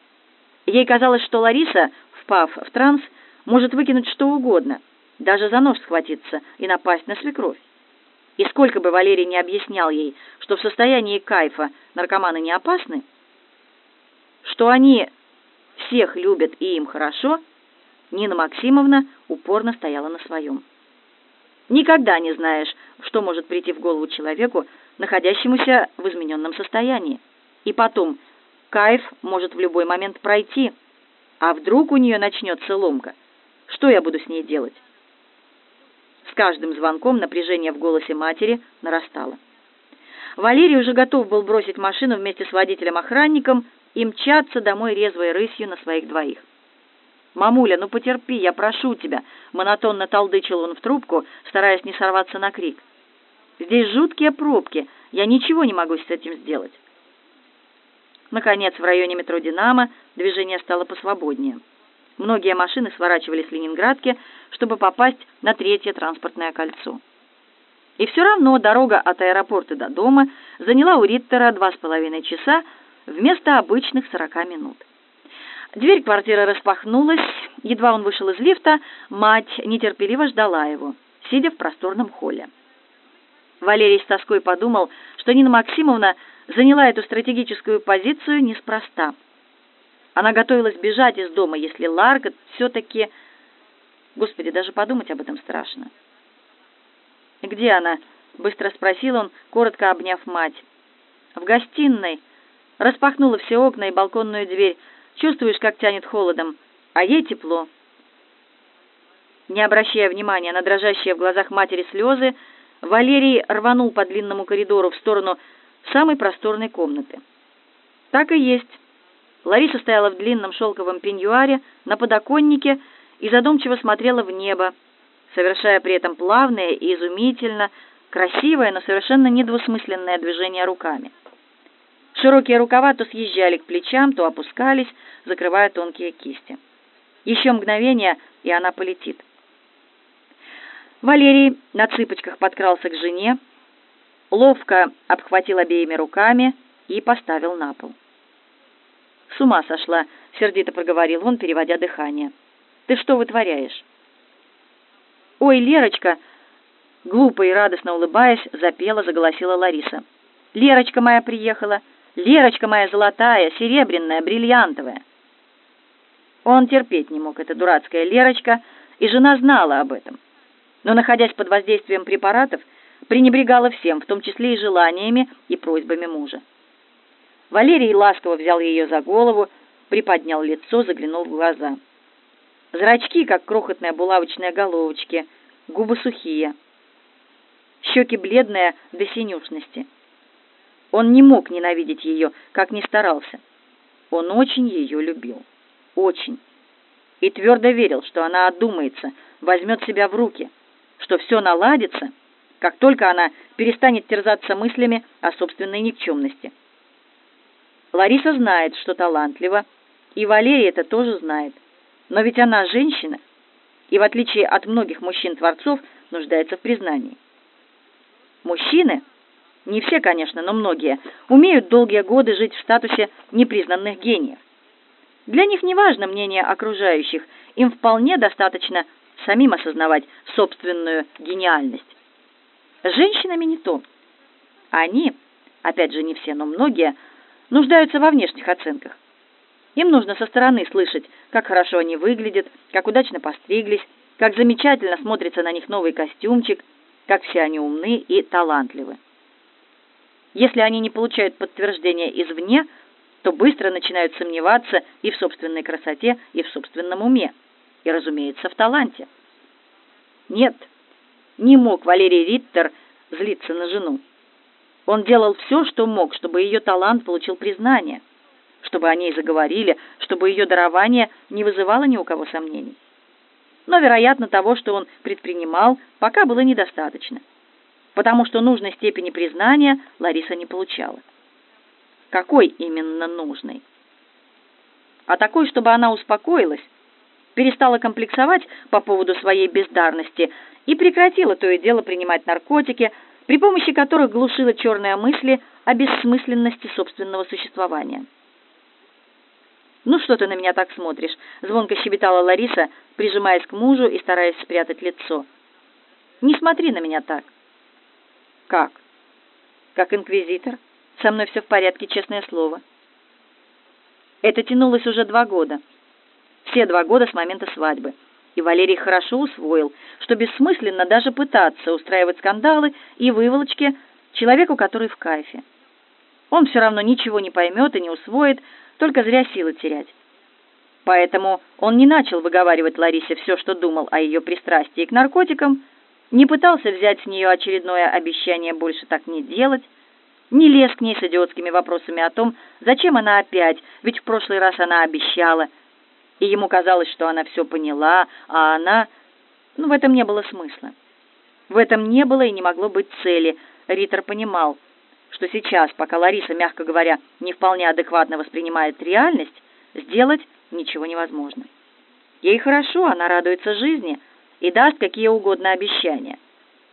Ей казалось, что Лариса, впав в транс, может выкинуть что угодно, даже за нож схватиться и напасть на свекровь. И сколько бы Валерий не объяснял ей, что в состоянии кайфа наркоманы не опасны, что они всех любят и им хорошо, Нина Максимовна упорно стояла на своем. Никогда не знаешь, что может прийти в голову человеку, находящемуся в измененном состоянии. И потом, кайф может в любой момент пройти, а вдруг у нее начнется ломка. Что я буду с ней делать? С каждым звонком напряжение в голосе матери нарастало. Валерий уже готов был бросить машину вместе с водителем-охранником и мчаться домой резвой рысью на своих двоих. «Мамуля, ну потерпи, я прошу тебя», — монотонно толдычил он в трубку, стараясь не сорваться на крик. «Здесь жуткие пробки, я ничего не могу с этим сделать». Наконец, в районе метро «Динамо» движение стало посвободнее. Многие машины сворачивали с Ленинградки, чтобы попасть на третье транспортное кольцо. И все равно дорога от аэропорта до дома заняла у Риттера два с половиной часа вместо обычных сорока минут. Дверь квартиры распахнулась. Едва он вышел из лифта, мать нетерпеливо ждала его, сидя в просторном холле. Валерий с тоской подумал, что Нина Максимовна заняла эту стратегическую позицию неспроста. Она готовилась бежать из дома, если Ларгот все-таки... Господи, даже подумать об этом страшно. «Где она?» — быстро спросил он, коротко обняв мать. «В гостиной». Распахнула все окна и балконную дверь. Чувствуешь, как тянет холодом, а ей тепло. Не обращая внимания на дрожащие в глазах матери слезы, Валерий рванул по длинному коридору в сторону самой просторной комнаты. Так и есть. Лариса стояла в длинном шелковом пеньюаре на подоконнике и задумчиво смотрела в небо, совершая при этом плавное и изумительно красивое, но совершенно недвусмысленное движение руками. Широкие рукава то съезжали к плечам, то опускались, закрывая тонкие кисти. Еще мгновение, и она полетит. Валерий на цыпочках подкрался к жене, ловко обхватил обеими руками и поставил на пол. «С ума сошла!» — сердито проговорил он, переводя дыхание. «Ты что вытворяешь?» «Ой, Лерочка!» — глупо и радостно улыбаясь, запела, заголосила Лариса. «Лерочка моя приехала! Лерочка моя золотая, серебряная, бриллиантовая!» Он терпеть не мог, эта дурацкая Лерочка, и жена знала об этом. Но, находясь под воздействием препаратов, пренебрегала всем, в том числе и желаниями и просьбами мужа. Валерий ласково взял ее за голову, приподнял лицо, заглянул в глаза. Зрачки, как крохотные булавочные головочки, губы сухие, щеки бледные до синюшности. Он не мог ненавидеть ее, как ни старался. Он очень ее любил. Очень. И твердо верил, что она одумается, возьмет себя в руки, что все наладится, как только она перестанет терзаться мыслями о собственной никчемности. Лариса знает, что талантлива, и Валерий это тоже знает. Но ведь она женщина, и в отличие от многих мужчин-творцов нуждается в признании. Мужчины – не все, конечно, но многие, умеют долгие годы жить в статусе непризнанных гениев. Для них не важно мнение окружающих, им вполне достаточно самим осознавать собственную гениальность. С женщинами не то. Они, опять же не все, но многие, нуждаются во внешних оценках. Им нужно со стороны слышать, как хорошо они выглядят, как удачно постриглись, как замечательно смотрится на них новый костюмчик, как все они умны и талантливы. Если они не получают подтверждения извне, то быстро начинают сомневаться и в собственной красоте, и в собственном уме, и, разумеется, в таланте. Нет, не мог Валерий Риттер злиться на жену. Он делал все, что мог, чтобы ее талант получил признание, чтобы о ней заговорили, чтобы ее дарование не вызывало ни у кого сомнений. Но, вероятно, того, что он предпринимал, пока было недостаточно потому что нужной степени признания Лариса не получала. Какой именно нужной? А такой, чтобы она успокоилась, перестала комплексовать по поводу своей бездарности и прекратила то и дело принимать наркотики, при помощи которых глушила черные мысли о бессмысленности собственного существования. «Ну что ты на меня так смотришь?» — звонко щебетала Лариса, прижимаясь к мужу и стараясь спрятать лицо. «Не смотри на меня так». «Как?» «Как инквизитор. Со мной все в порядке, честное слово». Это тянулось уже два года. Все два года с момента свадьбы. И Валерий хорошо усвоил, что бессмысленно даже пытаться устраивать скандалы и выволочки человеку, который в кайфе. Он все равно ничего не поймет и не усвоит, только зря силы терять. Поэтому он не начал выговаривать Ларисе все, что думал о ее пристрастии к наркотикам, не пытался взять с нее очередное обещание больше так не делать, не лез к ней с идиотскими вопросами о том, зачем она опять, ведь в прошлый раз она обещала, и ему казалось, что она все поняла, а она... Ну, в этом не было смысла. В этом не было и не могло быть цели. Риттер понимал, что сейчас, пока Лариса, мягко говоря, не вполне адекватно воспринимает реальность, сделать ничего невозможно. Ей хорошо, она радуется жизни и даст какие угодно обещания,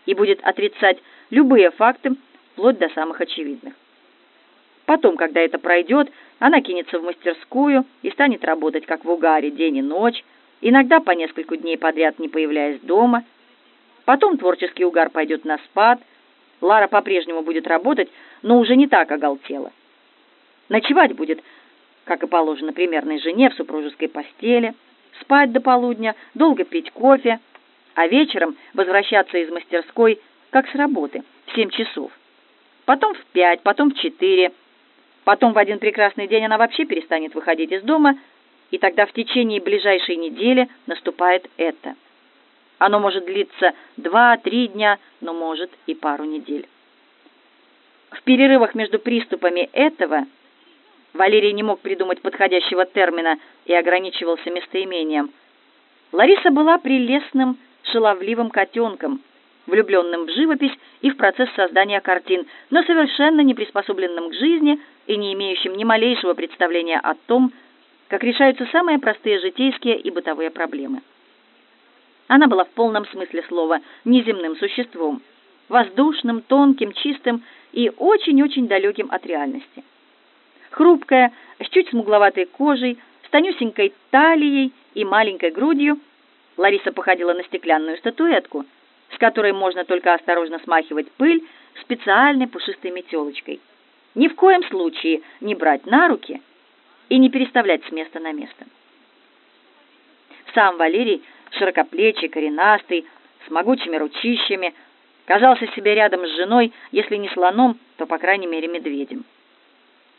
и будет отрицать любые факты, вплоть до самых очевидных. Потом, когда это пройдет, она кинется в мастерскую и станет работать как в угаре день и ночь, иногда по несколько дней подряд не появляясь дома. Потом творческий угар пойдет на спад, Лара по-прежнему будет работать, но уже не так оголтела. Ночевать будет, как и положено примерной жене, в супружеской постели, спать до полудня, долго пить кофе, а вечером возвращаться из мастерской, как с работы, в семь часов. Потом в пять, потом в четыре. Потом в один прекрасный день она вообще перестанет выходить из дома, и тогда в течение ближайшей недели наступает это. Оно может длиться два-три дня, но может и пару недель. В перерывах между приступами этого Валерий не мог придумать подходящего термина и ограничивался местоимением. Лариса была прелестным, шаловливым котенком, влюбленным в живопись и в процесс создания картин, но совершенно не приспособленным к жизни и не имеющим ни малейшего представления о том, как решаются самые простые житейские и бытовые проблемы. Она была в полном смысле слова неземным существом, воздушным, тонким, чистым и очень-очень далеким от реальности. Хрупкая, с чуть смугловатой кожей, с тонюсенькой талией и маленькой грудью, Лариса походила на стеклянную статуэтку, с которой можно только осторожно смахивать пыль специальной пушистой метелочкой. Ни в коем случае не брать на руки и не переставлять с места на место. Сам Валерий, широкоплечий, коренастый, с могучими ручищами, казался себе рядом с женой, если не слоном, то, по крайней мере, медведем.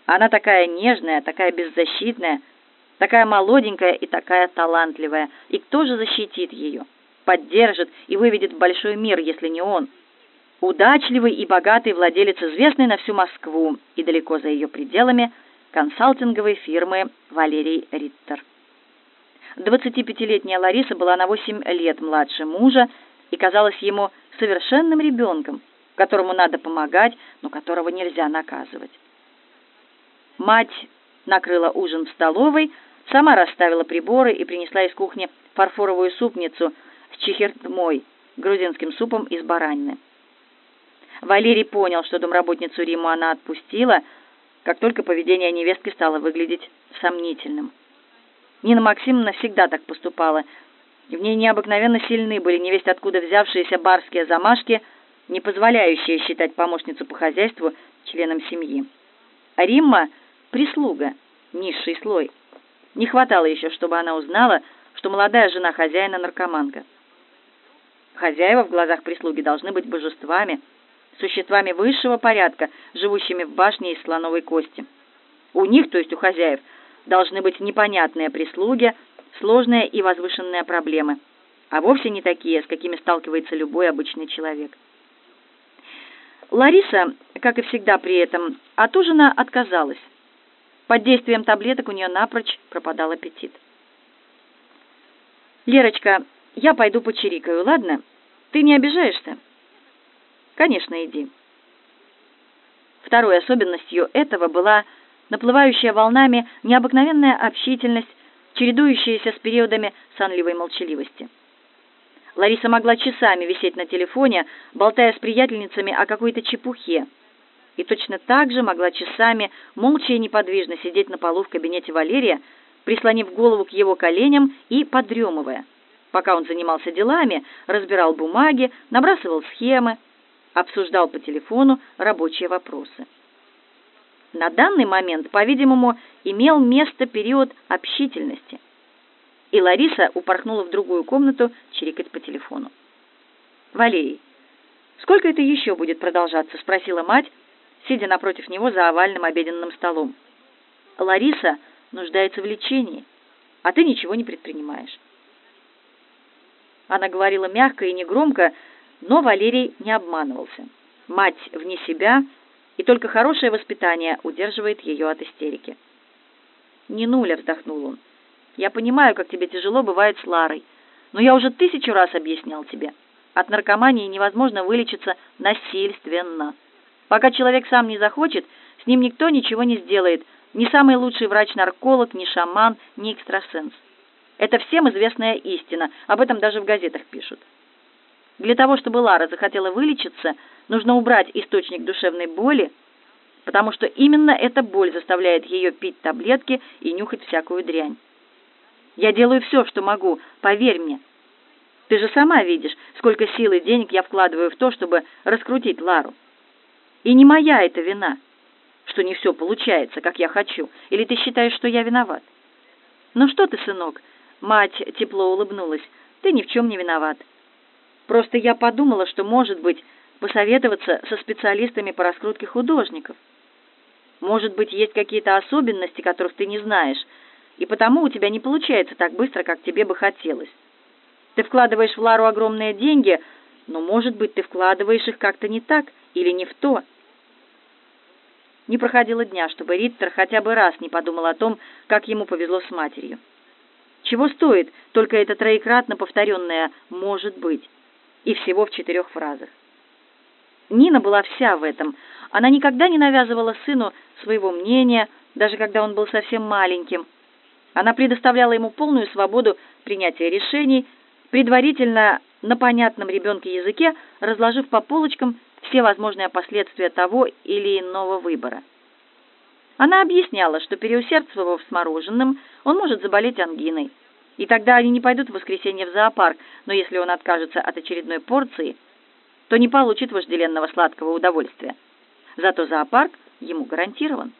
Она такая нежная, такая беззащитная, такая молоденькая и такая талантливая. И кто же защитит ее, поддержит и выведет в большой мир, если не он? Удачливый и богатый владелец известной на всю Москву и далеко за ее пределами консалтинговой фирмы Валерий Риттер. 25-летняя Лариса была на 8 лет младше мужа и казалась ему совершенным ребенком, которому надо помогать, но которого нельзя наказывать. Мать накрыла ужин в столовой, сама расставила приборы и принесла из кухни фарфоровую супницу с чехертмой, грузинским супом из баранины. Валерий понял, что домработницу Риму она отпустила, как только поведение невестки стало выглядеть сомнительным. Нина Максимовна всегда так поступала. В ней необыкновенно сильны были невесть откуда взявшиеся барские замашки, не позволяющие считать помощницу по хозяйству членом семьи. А Римма — прислуга, низший слой. Не хватало еще, чтобы она узнала, что молодая жена хозяина наркоманка. Хозяева в глазах прислуги должны быть божествами, существами высшего порядка, живущими в башне из слоновой кости. У них, то есть у хозяев, должны быть непонятные прислуги, сложные и возвышенные проблемы, а вовсе не такие, с какими сталкивается любой обычный человек. Лариса, как и всегда при этом, от ужина отказалась. Под действием таблеток у нее напрочь пропадал аппетит. «Лерочка, я пойду почирикаю, ладно? Ты не обижаешься?» «Конечно, иди». Второй особенностью этого была наплывающая волнами необыкновенная общительность, чередующаяся с периодами сонливой молчаливости. Лариса могла часами висеть на телефоне, болтая с приятельницами о какой-то чепухе, и точно так же могла часами молча и неподвижно сидеть на полу в кабинете Валерия, прислонив голову к его коленям и подремывая, пока он занимался делами, разбирал бумаги, набрасывал схемы, обсуждал по телефону рабочие вопросы. На данный момент, по-видимому, имел место период общительности. И Лариса упорхнула в другую комнату чирикать по телефону. «Валерий, сколько это еще будет продолжаться?» — спросила мать, сидя напротив него за овальным обеденным столом. «Лариса нуждается в лечении, а ты ничего не предпринимаешь». Она говорила мягко и негромко, но Валерий не обманывался. Мать вне себя — и только хорошее воспитание удерживает ее от истерики. «Не нуля», — вздохнул он. «Я понимаю, как тебе тяжело бывает с Ларой, но я уже тысячу раз объяснял тебе. От наркомании невозможно вылечиться насильственно. Пока человек сам не захочет, с ним никто ничего не сделает, ни самый лучший врач-нарколог, ни шаман, ни экстрасенс. Это всем известная истина, об этом даже в газетах пишут. Для того, чтобы Лара захотела вылечиться, нужно убрать источник душевной боли, потому что именно эта боль заставляет ее пить таблетки и нюхать всякую дрянь. Я делаю все, что могу, поверь мне. Ты же сама видишь, сколько сил и денег я вкладываю в то, чтобы раскрутить Лару. И не моя это вина, что не все получается, как я хочу, или ты считаешь, что я виноват? Ну что ты, сынок? Мать тепло улыбнулась. Ты ни в чем не виноват. Просто я подумала, что, может быть, посоветоваться со специалистами по раскрутке художников. Может быть, есть какие-то особенности, которых ты не знаешь, и потому у тебя не получается так быстро, как тебе бы хотелось. Ты вкладываешь в Лару огромные деньги, но, может быть, ты вкладываешь их как-то не так или не в то. Не проходило дня, чтобы Риттер хотя бы раз не подумал о том, как ему повезло с матерью. Чего стоит только это троекратно повторенное «может быть» и всего в четырех фразах. Нина была вся в этом. Она никогда не навязывала сыну своего мнения, даже когда он был совсем маленьким. Она предоставляла ему полную свободу принятия решений, предварительно на понятном ребенке языке, разложив по полочкам все возможные последствия того или иного выбора. Она объясняла, что переусердствовав с мороженым, он может заболеть ангиной. И тогда они не пойдут в воскресенье в зоопарк, но если он откажется от очередной порции, то не получит вожделенного сладкого удовольствия. Зато зоопарк ему гарантирован.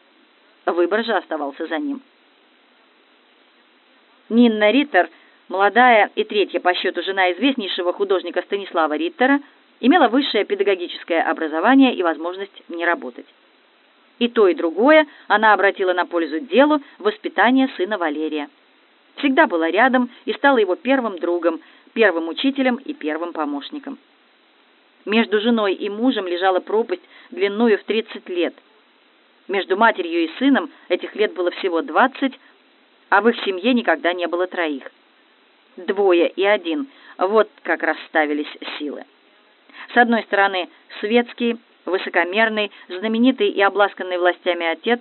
Выбор же оставался за ним. Нинна Риттер, молодая и третья по счету жена известнейшего художника Станислава Риттера, имела высшее педагогическое образование и возможность не работать. И то, и другое она обратила на пользу делу воспитания сына Валерия всегда была рядом и стала его первым другом, первым учителем и первым помощником. Между женой и мужем лежала пропасть длиною в 30 лет. Между матерью и сыном этих лет было всего 20, а в их семье никогда не было троих. Двое и один – вот как расставились силы. С одной стороны, светский, высокомерный, знаменитый и обласканный властями отец,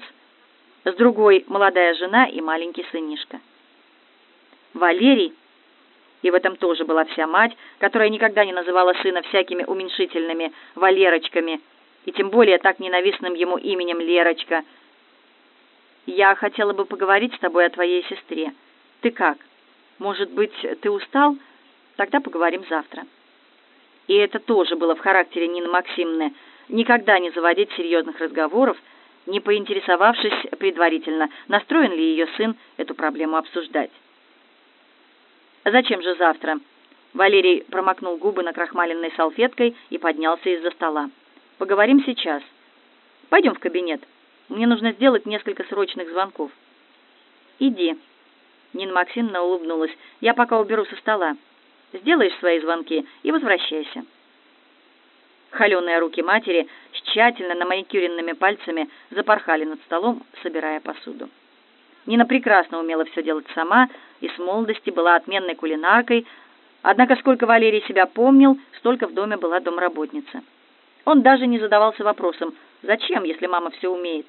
с другой – молодая жена и маленький сынишка. Валерий, и в этом тоже была вся мать, которая никогда не называла сына всякими уменьшительными Валерочками, и тем более так ненавистным ему именем Лерочка. «Я хотела бы поговорить с тобой о твоей сестре. Ты как? Может быть, ты устал? Тогда поговорим завтра». И это тоже было в характере Нины Максимовны, никогда не заводить серьезных разговоров, не поинтересовавшись предварительно, настроен ли ее сын эту проблему обсуждать. «Зачем же завтра?» Валерий промокнул губы накрахмаленной салфеткой и поднялся из-за стола. «Поговорим сейчас. Пойдем в кабинет. Мне нужно сделать несколько срочных звонков». «Иди». Нина Максимовна улыбнулась. «Я пока уберу со стола. Сделаешь свои звонки и возвращайся». Холеные руки матери с тщательно наманикюренными пальцами запорхали над столом, собирая посуду. Нина прекрасно умела все делать сама и с молодости была отменной кулинаркой, однако сколько Валерий себя помнил, столько в доме была домработница. Он даже не задавался вопросом, зачем, если мама все умеет.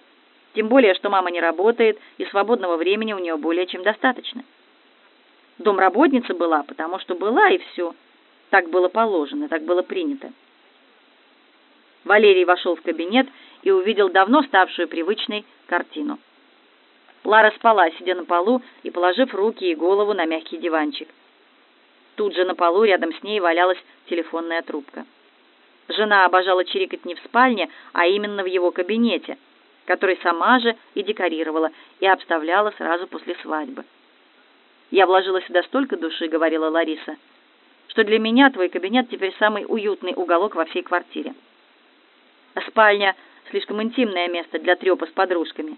Тем более, что мама не работает, и свободного времени у нее более чем достаточно. Домработница была, потому что была, и все. Так было положено, так было принято. Валерий вошел в кабинет и увидел давно ставшую привычной картину. Лара спала, сидя на полу и положив руки и голову на мягкий диванчик. Тут же на полу рядом с ней валялась телефонная трубка. Жена обожала чирикать не в спальне, а именно в его кабинете, который сама же и декорировала, и обставляла сразу после свадьбы. «Я вложила сюда столько души», — говорила Лариса, «что для меня твой кабинет теперь самый уютный уголок во всей квартире. Спальня — слишком интимное место для трёпа с подружками.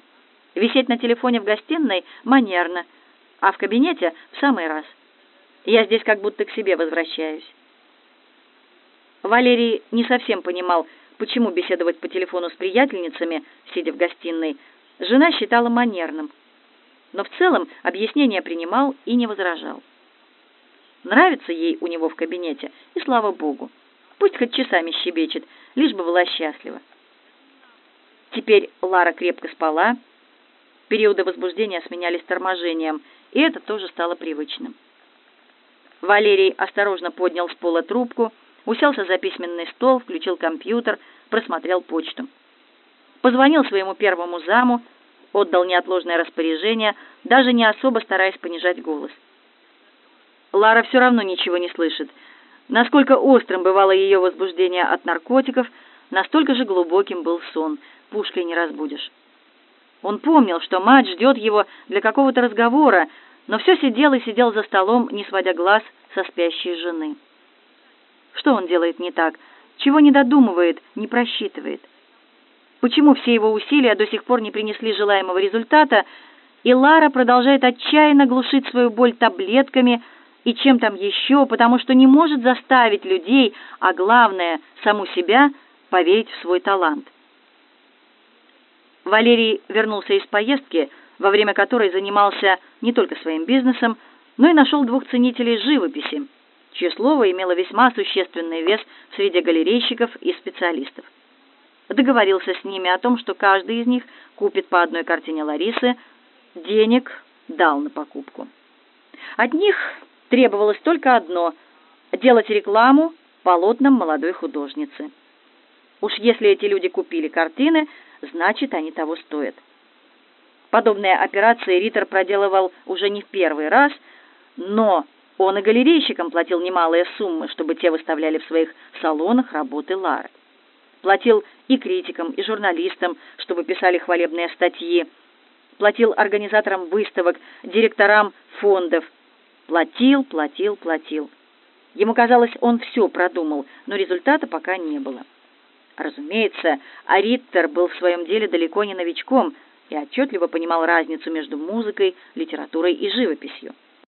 Висеть на телефоне в гостиной манерно, а в кабинете в самый раз. Я здесь как будто к себе возвращаюсь». Валерий не совсем понимал, почему беседовать по телефону с приятельницами, сидя в гостиной, жена считала манерным. Но в целом объяснение принимал и не возражал. Нравится ей у него в кабинете, и слава богу. Пусть хоть часами щебечет, лишь бы была счастлива. Теперь Лара крепко спала, периоды возбуждения сменялись торможением, и это тоже стало привычным. Валерий осторожно поднял с пола трубку, уселся за письменный стол, включил компьютер, просмотрел почту. Позвонил своему первому заму, отдал неотложное распоряжение, даже не особо стараясь понижать голос. Лара все равно ничего не слышит. Насколько острым бывало ее возбуждение от наркотиков, настолько же глубоким был сон, пушкой не разбудишь. Он помнил, что мать ждет его для какого-то разговора, но все сидел и сидел за столом, не сводя глаз со спящей жены. Что он делает не так? Чего не додумывает, не просчитывает? Почему все его усилия до сих пор не принесли желаемого результата, и Лара продолжает отчаянно глушить свою боль таблетками и чем там еще, потому что не может заставить людей, а главное, саму себя, поверить в свой талант? Валерий вернулся из поездки, во время которой занимался не только своим бизнесом, но и нашел двух ценителей живописи, чье слово имело весьма существенный вес среди галерейщиков и специалистов. Договорился с ними о том, что каждый из них купит по одной картине Ларисы, денег дал на покупку. От них требовалось только одно – делать рекламу полотнам молодой художницы. Уж если эти люди купили картины, значит, они того стоят. Подобные операции Риттер проделывал уже не в первый раз, но он и галерейщикам платил немалые суммы, чтобы те выставляли в своих салонах работы Лары. Платил и критикам, и журналистам, чтобы писали хвалебные статьи. Платил организаторам выставок, директорам фондов. Платил, платил, платил. Ему казалось, он все продумал, но результата пока не было. Разумеется, Ариттер был в своем деле далеко не новичком и отчетливо понимал разницу между музыкой, литературой и живописью.